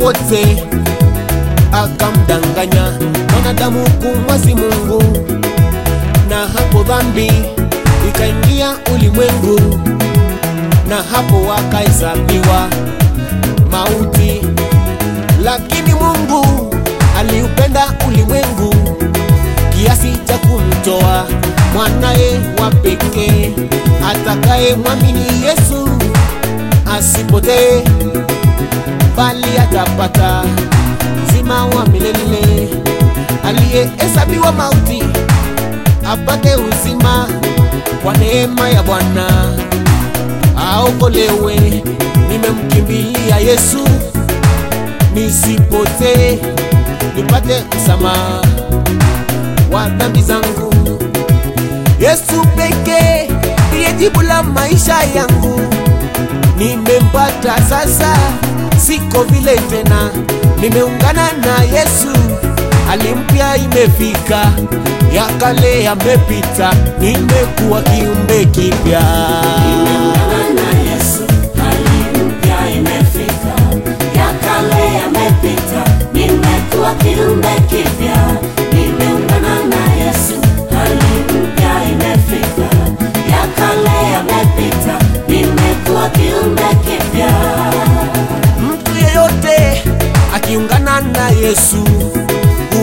yote akamdanganya mwanadamu kumwasi Mungu, na hapo dhambi ikaingia ulimwengu, na hapo wakahesabiwa mauti. Lakini Mungu aliupenda ulimwengu. Kiasi cha kumtoa mwanaye wa pekee, atakaye mwamini Yesu asipotee, bali atapata uzima wa milele. Aliyehesabiwa mauti apate uzima kwa neema ya Bwana, aokolewe. Nimemkimbilia Yesu nisipotee, nipate msamaha wa dhambi zangu. Yesu peke ndiye jibu la maisha yangu. Nimempata sasa, siko vile tena, nimeungana na Yesu. Hali mpya imefika, ya kale yamepita, nimekuwa kiumbe kipya. Kiumbe kipya.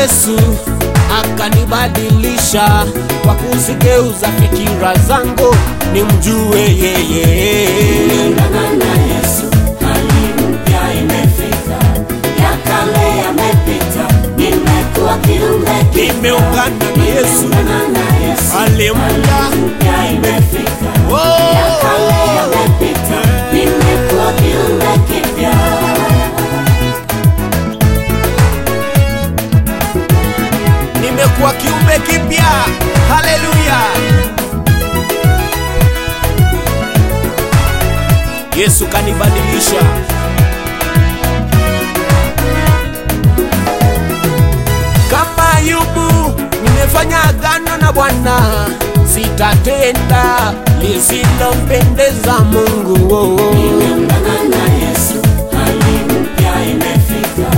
Yesu akanibadilisha kwa kuzigeuza fikira zangu nimjue yeye. Nimeungana na Yesu, hali mpya imefika. Ya kale yamepita, nimekuwa kiumbe kipya. Nimeungana na Yesu, Nimeungana na Yesu, hali mpya mpya Yesu kanibadilisha. Kama Ayubu nimefanya agano na Bwana, sitatenda lisilompendeza Mungu. Oh. Nimeungana na Yesu, hali mpya imefika.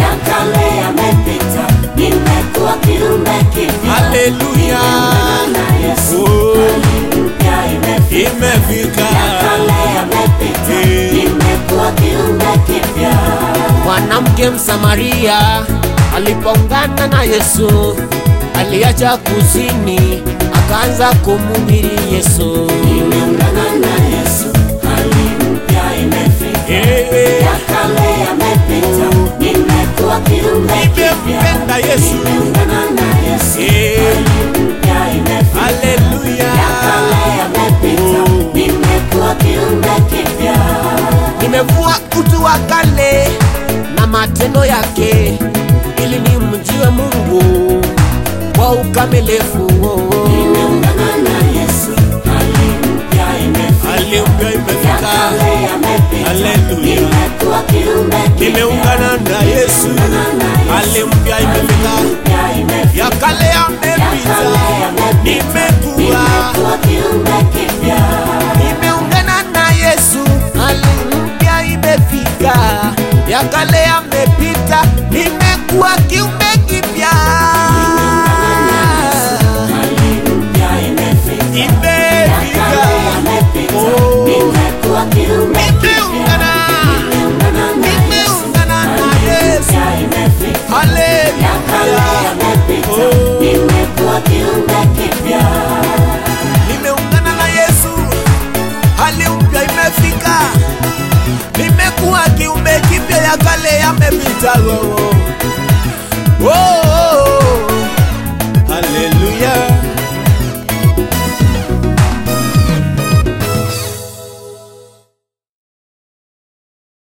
Ya kale yamepita, nimekuwa kiumbe kipya. Haleluya! Mwanamke Msamaria alipoungana na Yesu aliacha kuzini, akaanza kumhubiri Yesu. Nimeungana na kwa ukamilifu. Nimeungana na Yesu, hali mpya imefika. Ya kale yamepita, nimekuwa nimeungana na Yesu, hali mpya imefika, ya kale